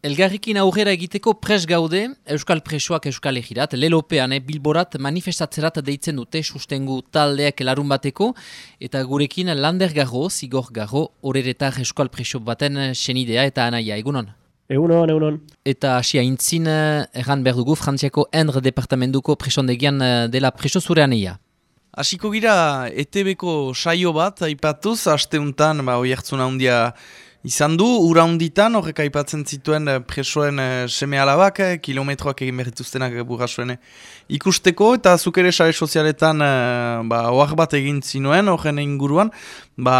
Elgarrikin aurrera egiteko pres gaude, Euskal Presoak Euskal Egirat, lelopean, eh, bilborat manifestatzerat deitzen dute sustengu taldeak larun bateko, eta gurekin lander garro, zigor garro, horeretar Euskal Preso baten eh, senidea eta anaia, egunon? Egunon, egunon. Eta asia intzin, eh, erran behar dugu, Frantziako Endre Departamentuko presondegian dela preso zure anaia. Asiko gira, ETB-ko saio bat, aipatuz, asteuntan, ba, oi hartzuna hundia, Izan du, ura hunditan, horrek aipatzen zituen eh, presoen eh, seme alabak, eh, kilometroak egin berrituztenak burrasuen ikusteko, eta zuk ere sare sozialetan ba, oar bat egin zinuen, horren inguruan, ba,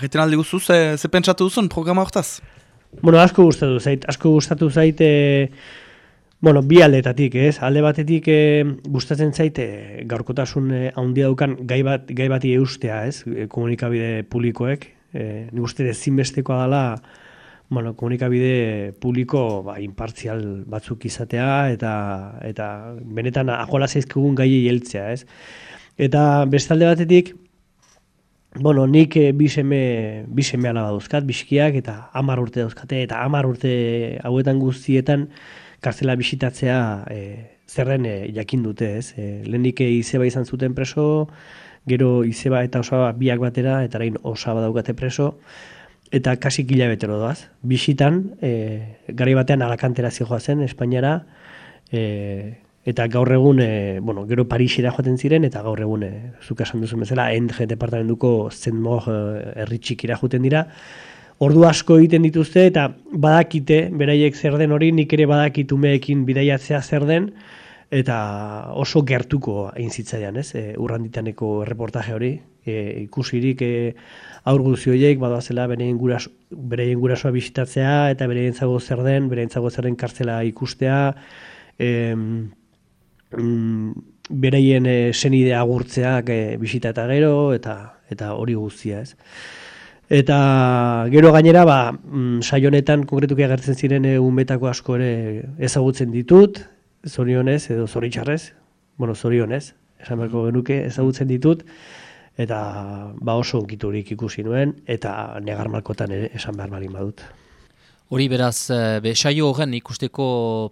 reten alde guzu, ze, ze pentsatu duzun programa hortaz? Bueno, asko gustatu zait, asko gustatu zait, bueno, bi aldetatik, ez? Alde batetik e, gustatzen zait, gaurkotasun handia daukan gai, bat, gai bati eustea, ez? Komunikabide publikoek, e, nik uste ezinbestekoa dela bueno, komunikabide publiko ba, impartzial batzuk izatea eta eta benetan ajola zaizkigun gai heltzea, ez? Eta bestalde batetik bueno, nik e, bi seme bi seme ala dauzkat, biskiak eta 10 urte dauzkate eta 10 urte hauetan guztietan kartzela bisitatzea e, zerren e, jakin dute, ez? E, lehenik izeba izan zuten preso, gero izeba eta osaba biak batera, eta orain osaba daukate preso, eta kasi gila betero doaz. Bisitan, e, gari batean alakantera zijoa zen, Espainiara, e, eta gaur egun, e, bueno, gero Parisira joaten ziren, eta gaur egun, e, zuk esan duzu bezala, ENG departamentuko zenmog e, erritxikira joaten dira, Ordu asko egiten dituzte eta badakite, beraiek zer den hori, nik ere badakitumeekin bidaiatzea zer den, eta oso gertuko egin zitzaian, ez? E, urranditaneko reportaje hori, e, ikusirik e, aur guzioiek badoazela bereien guraso bereien gurasoa bisitatzea eta bereientzago zer den, bereientzago zer den kartzela ikustea, e, mm, bereien e, senide agurtzeak e, bisita eta gero eta eta hori guztia, ez? Eta gero gainera, ba, mm, saionetan konkretuki agertzen ziren e, unbetako asko ere ezagutzen ditut, zorionez edo zoritxarrez, bueno, zorionez, esan beharko genuke ezagutzen ditut, eta ba oso onkiturik ikusi nuen, eta negar markotan ere esan behar balin badut. Hori beraz, eh, be, saio horren ikusteko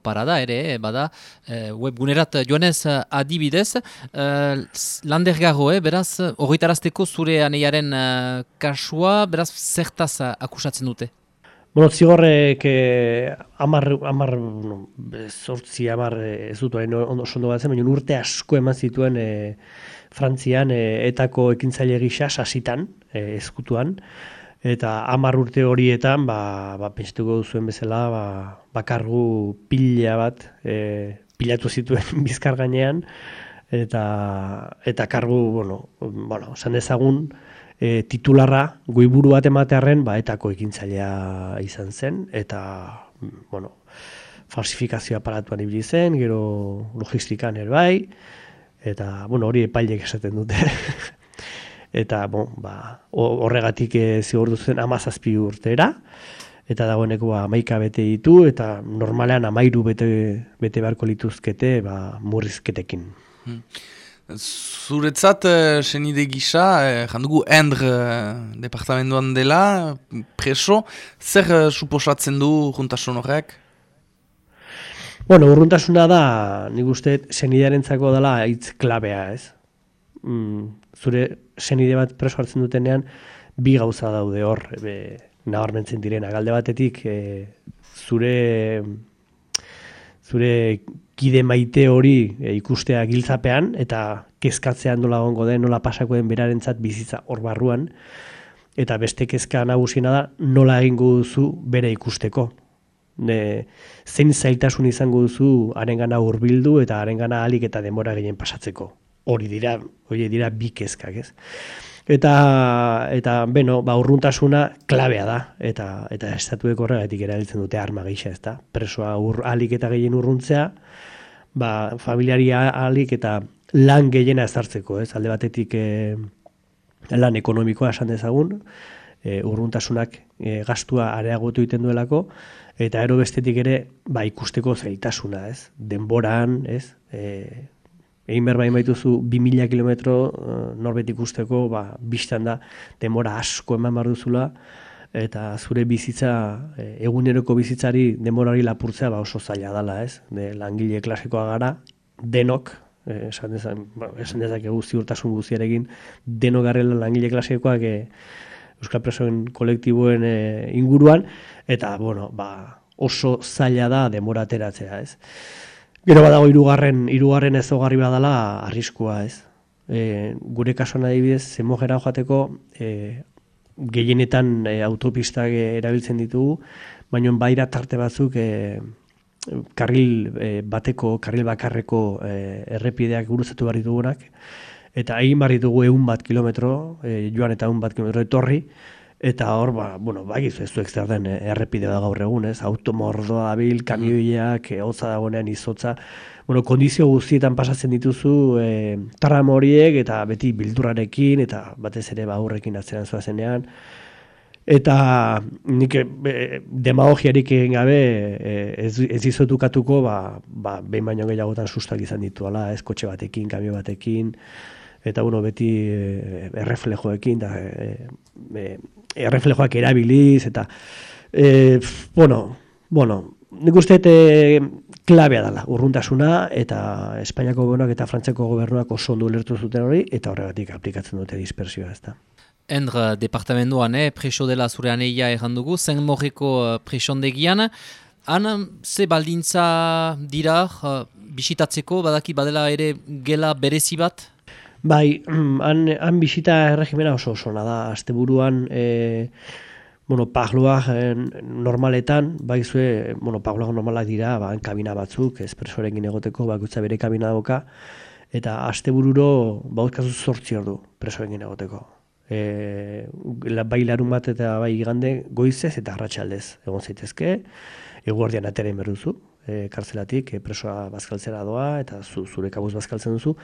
parada ere, eh, bada, e, webgunerat joanez adibidez, e, landergago, e, beraz, horretarazteko zure aneiaren kasua, beraz, zertaz akusatzen dute? Bueno, zigorrek eh, amar, amar, no, sortzi amar eh, ez dut ondo sondo bat zen, baina urte asko eman zituen eh, Frantzian eh, etako ekintzaile gisa sasitan, eh, ezkutuan, eta amar urte horietan, ba, ba, pentsatuko duzuen bezala, ba, bakargu pila bat eh, pilatu zituen bizkar gainean, eta, eta kargu, bueno, bueno, san ezagun, e, titularra goiburu bat ematearren ba etako ekintzailea izan zen eta bueno falsifikazio aparatuan ibili zen gero logistikan ere bai eta bueno hori epailek esaten dute eta bon ba horregatik e, zigortu zen 17 urtera eta dagoeneko ba 11 bete ditu eta normalean 13 bete bete beharko lituzkete ba murrizketekin hmm. Zuretzat, uh, senide gisa, jandugu Endre uh, departamentoan dela, preso, zer uh, suposatzen du juntasun horrek? Bueno, urruntasuna da, nik uste, senidearen zako dela hitz klabea, ez? Mm, zure senide bat preso hartzen dutenean, bi gauza daude hor, be, nabarmentzen direna. Galde batetik, e, zure zure kide maite hori e, ikustea giltzapean eta kezkatzean nola gongo den, nola pasakoen berarentzat bizitza hor barruan eta beste kezka nagusiena da nola egingo duzu bere ikusteko. Ne, zein zailtasun izango duzu arengana hurbildu eta arengana alik eta denbora gehien pasatzeko. Hori dira, hori dira bi kezkak, ez? Eta eta beno, ba urruntasuna klabea da eta eta estatuek horregatik erabiltzen dute arma gisa, ezta? Presoa ur alik eta gehien urruntzea, ba familiaria alik eta lan gehiena ezartzeko, ez? Alde batetik e, lan ekonomikoa esan dezagun, e, urruntasunak e, gastua areagotu egiten duelako eta ero bestetik ere ba ikusteko zailtasuna, ez? Denboran, ez? E, egin behar bain baituzu 2000 kilometro norbet ikusteko, ba, biztan da, demora asko eman behar duzula, eta zure bizitza, e, eguneroko bizitzari demorari lapurtzea ba oso zaila dela, ez? De, langile klasikoa gara, denok, e, esan dezak, ba, esan dezak guzti urtasun guztiarekin, denok garrela langile klasikoak e, Euskal Presoen kolektiboen e, inguruan, eta, bueno, ba, oso zaila da demora ateratzea, ez? Gero badago hirugarren hirugarren ezogarri badala arriskua, ez? E, gure kasuan adibidez, zemogera joateko e, gehienetan e, autopistak erabiltzen ditugu, baina baira tarte batzuk e, karril e, bateko, karril bakarreko e, errepideak guruzatu behar ditugunak, eta egin behar ditugu egun bat kilometro, e, joan eta egun bat kilometro etorri, eta hor, ba, bueno, ba, gizu ez zuek zer den errepide da gaur egun, ez, automordoa bil, kamioiak, e, hotza dagoenean izotza, bueno, kondizio guztietan pasatzen dituzu e, tarram horiek eta beti bildurrarekin eta batez ere baurrekin atzeran zenean. Eta nik e, demagogiarik egin gabe e, ez, ez izotukatuko ba, ba, behin baino gehiagotan sustak izan dituala, ez kotxe batekin, kamio batekin, eta uno beti erreflejoekin, da, e, erreflejoak erabiliz, eta, e, bueno, bueno, nik uste e, klabea dela, urruntasuna, eta Espainiako gobernuak eta Frantziako gobernuak oso ondo lertu zuten hori, eta horregatik aplikatzen dute dispersioa, ez da. Endra, departamentuan, eh, preso dela zure aneia erran dugu, zen morreko uh, presondegian, han, ze baldintza dira, uh, bisitatzeko, badaki badela ere gela berezi bat? Bai, han, han bisita erregimena oso oso, da, azte buruan, eh, bueno, pagloak eh, normaletan, bai zue, bueno, pagloak normalak dira, ba, kabina batzuk, espresorekin egoteko, bakutza bere kabina doka, eta astebururo bauzkazu zortzi ordu presorekin egoteko. E, bai larun bat eta bai igande goizez eta arratsaldez egon zaitezke, eguardian ateren berduzu, e, kartzelatik, e, presoa bazkaltzera doa, eta zu, zure kabuz bazkaltzen duzu,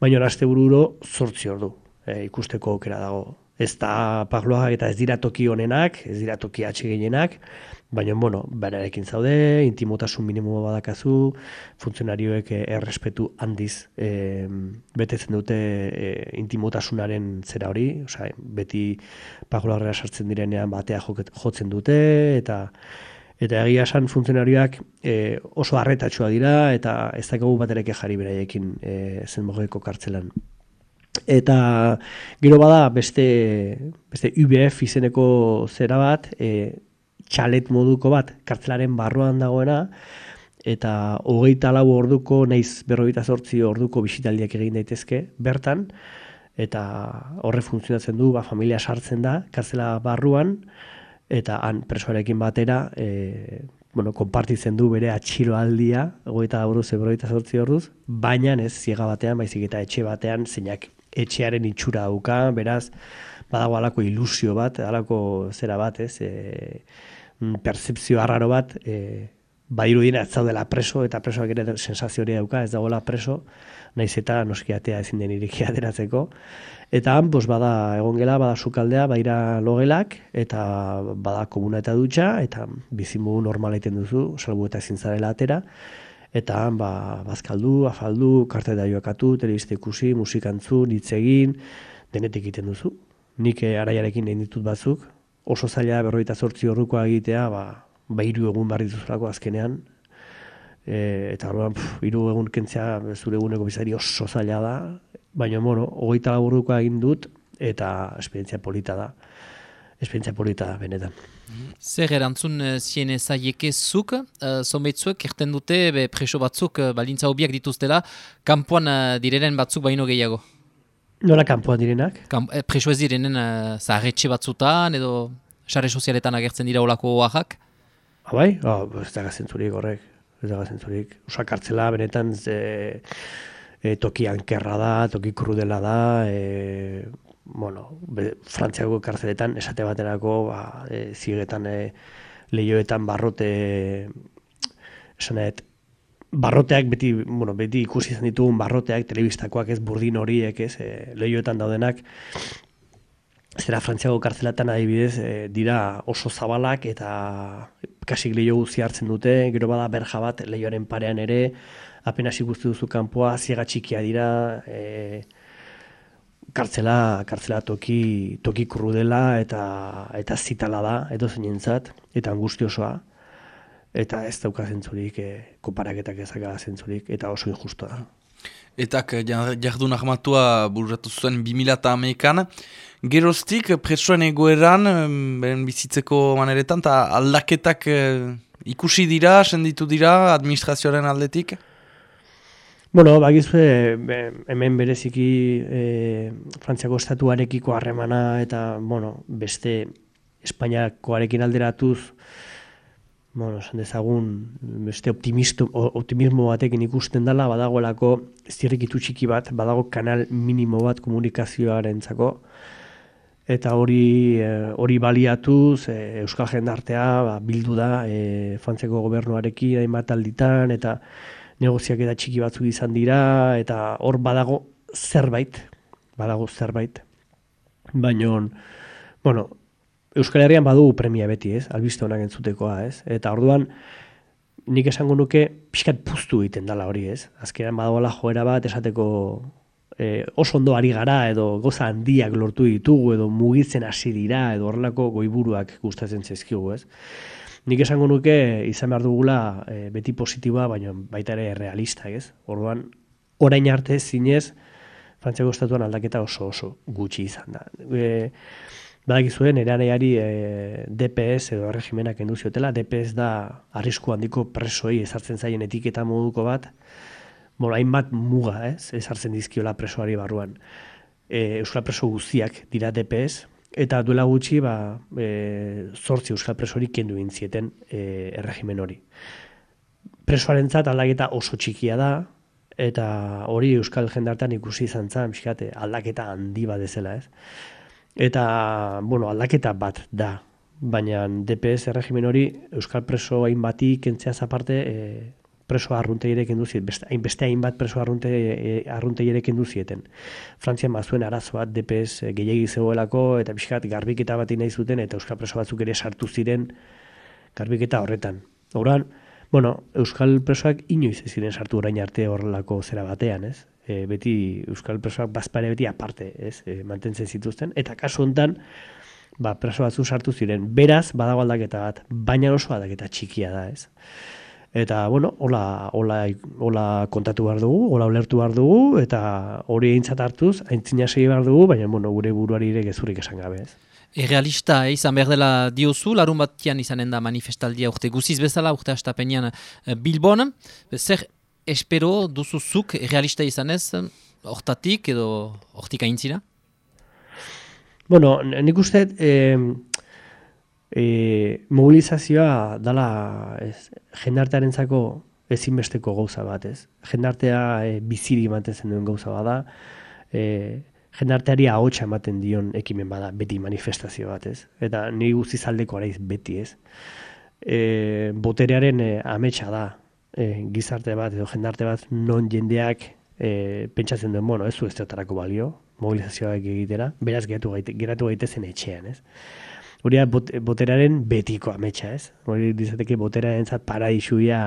baina astebururo zortzi ordu e, ikusteko aukera dago ez da pagloak eta ez dira toki honenak, ez dira toki atxegeinenak, baina, bueno, berarekin zaude, intimotasun minimo badakazu, funtzionarioek errespetu handiz e, betetzen dute e, intimotasunaren zera hori, osea, beti pagloarra sartzen direnean batea jotzen dute, eta eta egia esan funtzionarioak e, oso harretatsua dira, eta ez dakigu bat ere jarri beraiekin e, zen kartzelan eta gero bada beste beste UBF izeneko zera bat, e, txalet moduko bat kartzelaren barruan dagoena eta hogeita lau orduko naiz berrogeita zortzi orduko bisitaldiak egin daitezke bertan. Eta horre funtzionatzen du ba, familia sartzen da kartzela barruan eta han presoarekin batera e, bueno, konpartitzen du bere atxiloaldia, goita buruz, ebroita zortzi orduz, baina ez ziega batean, baizik eta etxe batean, zeinak etxearen itxura dauka, beraz, badago alako ilusio bat, alako zera bat, ez, e, mm, percepzio arraro bat, e, bairu dina ez zaudela preso, eta presoak ere sensazio hori dauka, ez dagoela preso, naiz eta noskiatea ezin den irikia deratzeko. Eta han, bos, bada egon gela, bada sukaldea, baira logelak, eta bada komuna eta dutxa, eta bizimu normala iten duzu, salbu eta ezin zarela atera, eta han ba, bazkaldu, afaldu, karte da joakatu, telebizte ikusi, musikantzu, hitz egin, denetik egiten duzu. Nik eh, araiarekin egin ditut batzuk, oso zaila berroita zortzi horrukoa egitea, ba, ba iru egun barri duzulako azkenean, e, eta horrean, iru egun kentzea zure eguneko bizari oso zaila da, baina, bueno, hogeita laburrukoa egin dut, eta esperientzia polita da esperientzia polita benetan. Zer erantzun uh, zien ezaieke zuk, uh, erten dute be, preso batzuk uh, balintza hobiak dituztela, kanpoan uh, direnen batzuk baino gehiago? Nola kanpoan direnak? Kamp, eh, preso ez direnen uh, zaharretxe batzutan edo sare sozialetan agertzen dira olako oaxak? Abai, ah, oh, ez da gazentzurik horrek, ez da gazentzurik. Osa kartzela benetan ze, e, toki ankerra da, toki krudela da, e, bueno, be, frantziako karzeletan esate baterako ba, e, zigetan e, lehioetan barrote esanet barroteak beti, bueno, beti ikusi izan ditugun barroteak telebistakoak ez burdin horiek ez e, lehioetan daudenak zera frantziako karzeletan adibidez e, dira oso zabalak eta kasik lehio guzi hartzen dute gero bada berja bat lehioaren parean ere apenas ikustu duzu kanpoa ziega txikia dira e, kartzela, kartzela toki, toki krudela eta eta zitala da, edo zeinentzat, eta angustiosoa, eta ez dauka zentzurik, e, koparaketak ezaka zentzurik, eta oso injustoa. Eta jardun ahmatua burratu zuen 2008an, geroztik presoen egoeran, beren bizitzeko maneretan, eta aldaketak eh, ikusi dira, senditu dira, administrazioaren aldetik? Bueno, bagizue, hemen bereziki e, Frantziako estatuarekiko harremana eta, bueno, beste Espainiakoarekin alderatuz, bueno, esan dezagun, beste optimismo batekin ikusten dela, badagoelako zirrikitu txiki bat, badago kanal minimo bat komunikazioaren zako, eta hori eh, hori baliatuz e, Euskal Jendartea ba, bildu da e, Frantziako gobernuarekin hainbat alditan, eta negoziak eta txiki batzuk izan dira, eta hor badago zerbait, badago zerbait, baina, bueno, Euskal Herrian badu premia beti, ez? Albiste honak entzutekoa, ez? Eta orduan, nik esango nuke pixkat puztu egiten dela hori, ez? Azkenean badagoela joera bat esateko e, oso ondo ari gara edo goza handiak lortu ditugu edo mugitzen hasi dira edo horrelako goiburuak gustatzen zaizkigu, ez? Nik esango nuke izan behar dugula e, beti positiboa, baina baita ere realista, ez? Orduan, orain arte zinez, Frantziako estatuan aldaketa oso oso gutxi izan da. E, Badak izuen, eraneari e, DPS edo regimenak enduziotela, DPS da arrisku handiko presoi ezartzen zaien etiketa moduko bat, bueno, hainbat muga, ez, ezartzen dizkiola presoari barruan. E, Euskal preso guztiak dira DPS, Eta duela gutxi, ba, e, zortzi euskal presori kendu intzieten e, erregimen hori. Presoaren zat aldaketa oso txikia da, eta hori euskal jendartan ikusi izan zan, aldaketa handi bat ezela, ez? Eta, bueno, aldaketa bat da, baina DPS erregimen hori euskal preso hain bati kentzea zaparte e, preso arrunte ere kendu beste, beste hainbat preso arrunte, e, arrunte ere kendu zieten. Frantzian bazuen arazo bat DPS e, gehiagi zegoelako eta pixkat garbiketa bat nahi zuten eta euskal preso batzuk ere sartu ziren garbiketa horretan. Horan, bueno, euskal presoak inoiz ez ziren sartu orain arte horrelako zera batean, ez? E, beti euskal presoak bazpare beti aparte, ez? E, mantentzen zituzten eta kasu hontan ba, preso batzu sartu ziren. Beraz, badago aldaketa bat, baina oso aldaketa txikia da, ez? Eta, bueno, hola, hola, hola kontatu behar dugu, hola ulertu behar dugu, eta hori eintzat hartuz, aintzina segi behar dugu, baina, bueno, gure buruari ere gezurik esan gabe, ez. Errealista, eh, izan behar dela diozu, larun batian izanen da manifestaldia urte guziz bezala, urte astapenean eh, Bilbon. Zer espero duzuzuk realista izanez, hortatik edo hortik aintzina? Bueno, nik uste, eh, e, mobilizazioa dala ez, jendartearen zako ezinbesteko gauza bat, ez? Jendartea e, biziri ematen duen gauza bada, e, jendarteari ahotsa ematen dion ekimen bada, beti manifestazio bat, ez? Eta ni guzti zaldeko araiz beti, ez? E, boterearen e, ametsa da, e, gizarte bat edo jendarte bat non jendeak e, pentsatzen duen, bueno, ez zu ez balio, mobilizazioak egitera, beraz geratu, gaite, geratu gaitezen etxean, ez? Hori bot, boteraren betiko ametsa, ez? Hori dizateke boteraren zat paraisuia,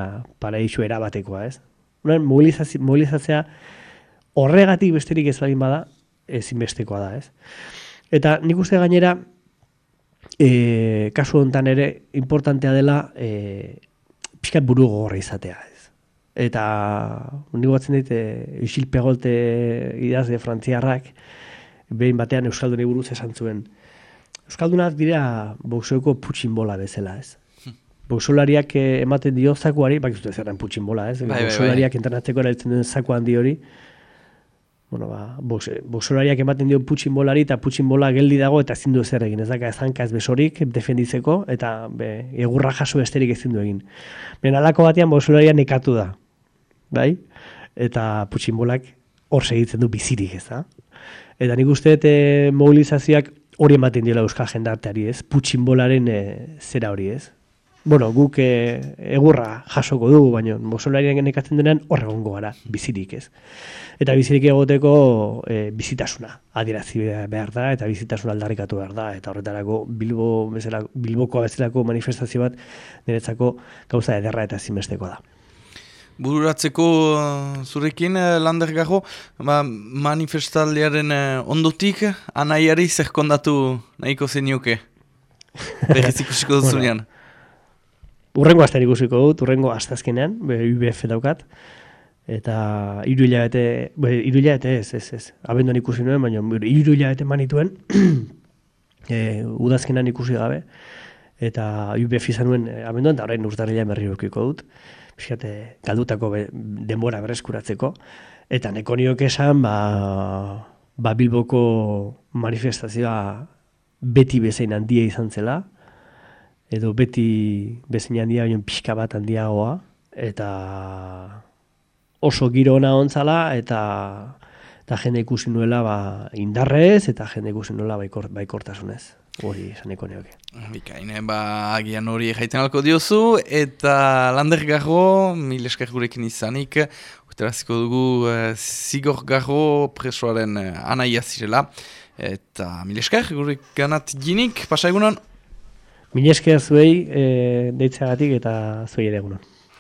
paraisu erabatekoa, ez? Horen, mobilizatzea horregatik besterik ez bada, bada, ezinbestekoa da, ez? Eta nik uste gainera, e, kasu honetan ere, importantea dela, e, pixkat buru gogorra izatea, ez? Eta, nik batzen dit, e, isil pegolte idaz de frantziarrak, behin batean Euskaldun buruz esan zuen, Euskaldunak dira boxeoko putxinbola bezala, ez? Boxolariak eh, ematen dio zakuari, bak ez zerren putxinbola, ez? Bai, bai, bai. Boxolariak internatzeko erabiltzen duen zaku handi hori. Bueno, ba, boxolariak ematen dio putxinbolari eta putxinbola geldi dago eta ezin du zer egin. Ez daka ez hanka ez besorik defenditzeko eta be, egurra jaso besterik ezin du egin. Ben alako batean boxolaria nekatu da. Bai? Eta putxinbolak hor segitzen du bizirik, ez da? Eta nik uste eh, mobilizazioak hori ematen dira euskal jendarteari, ez? Putxinbolaren e, zera hori, ez? Bueno, guk e, egurra jasoko dugu, baina bosolarian genekatzen denean horregongo gara, bizirik, ez? Eta bizirik egoteko e, bizitasuna adierazi behar da, eta bizitasuna aldarrikatu behar da, eta horretarako Bilbo bezala, Bilboko bezalako manifestazio bat niretzako gauza ederra eta zinbesteko da. Bururatzeko uh, zurekin, uh, Lander Garro, ba, manifestaldiaren uh, ondotik, anaiari zerkondatu nahiko zenioke? Berriz ikusiko duzunean. Urrengo astean ikusiko dut, urrengo astazkenean, UBF daukat. Eta hiru hilabete, hiru hilabete ez, ez, ez. Abenduan ikusi nuen, baina hiru hilabete manituen, e, udazkenan ikusi gabe. Eta UBF izan nuen abenduan, da horrein urtarrila berri dut. Fiskate, galdutako denbora berreskuratzeko. Eta neko niok esan, ba, ba Bilboko manifestazioa beti bezain handia izan zela, edo beti bezain handia, baina pixka bat handiagoa, eta oso giro ona ontzala, eta eta jende ikusi nuela ba, indarrez, eta jende ikusi nuela baikor, baikortasunez hori esaneko neoke. Bikaine, ba, agian hori jaiten alko diozu, eta lander garro, mil esker gurekin izanik, uteraziko dugu uh, zigor garro presoaren uh, anaia zirela, eta mil esker gurek ganat ginik, pasa egunon? Mil esker zuei, e, deitzagatik eta zuei ere egunon.